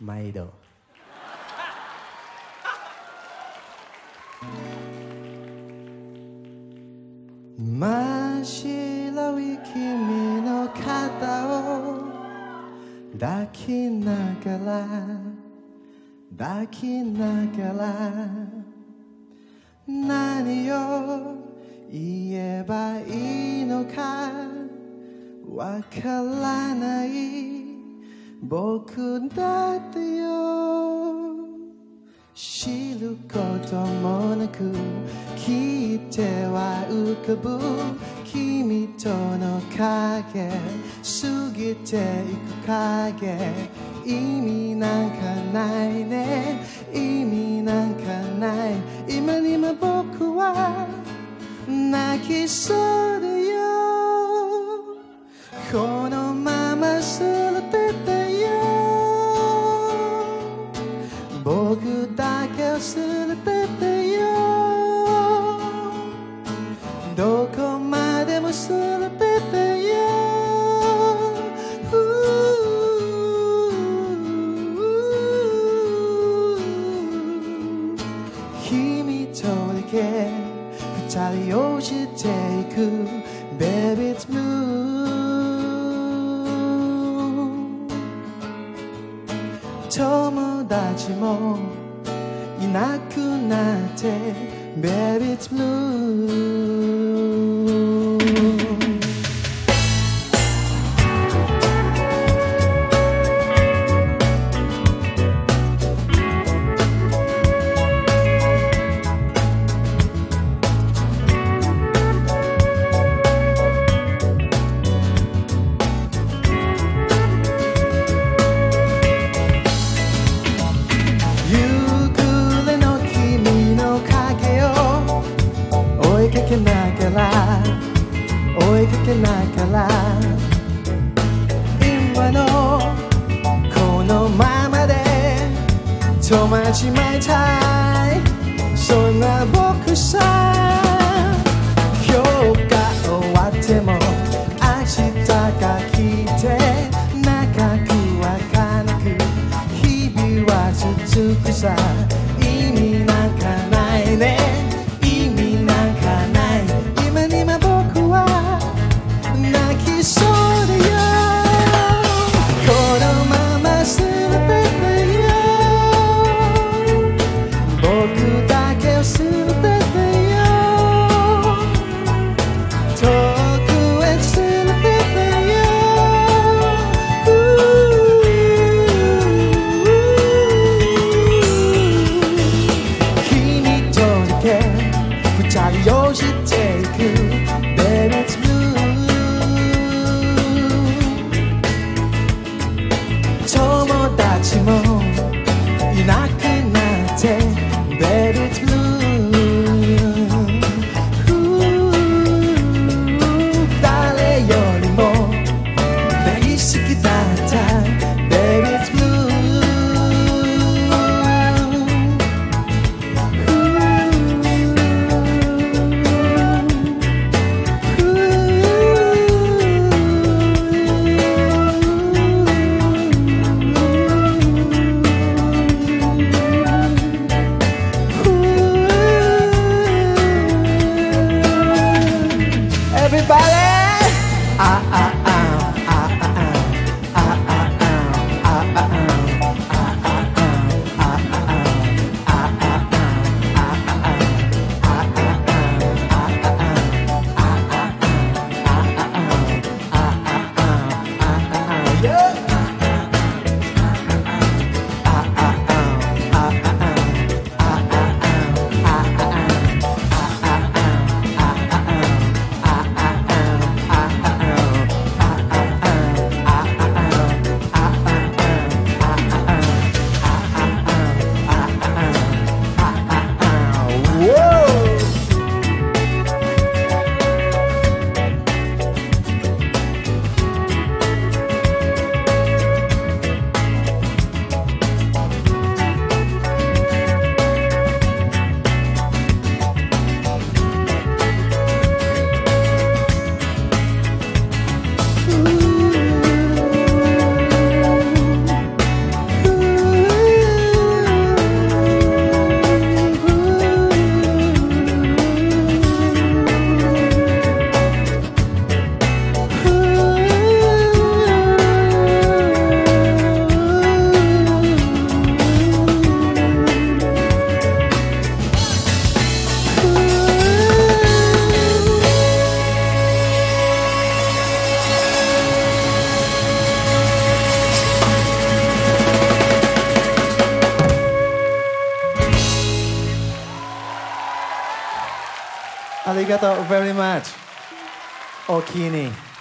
毎度。真っ白い君の肩を抱きながら抱きながら何を言えばいいのかわからない。僕だってよ。知ることもなく聞いては浮かぶ。君との影過ぎていく影。意味なんかないね。意味なんかない。今にも僕は泣きそうだ僕だけを捨ててよ。どこまでも捨ててよ。君とだけ二人をしていく Baby it's blue 友達もなくなって Baby it's blue 追いかけながら追いかけながら今のこのままで止まっちまいたいそんな僕さ今日が終わっても明日が来て長くはかなく日々は続くさ。vale. りがとう very much お気に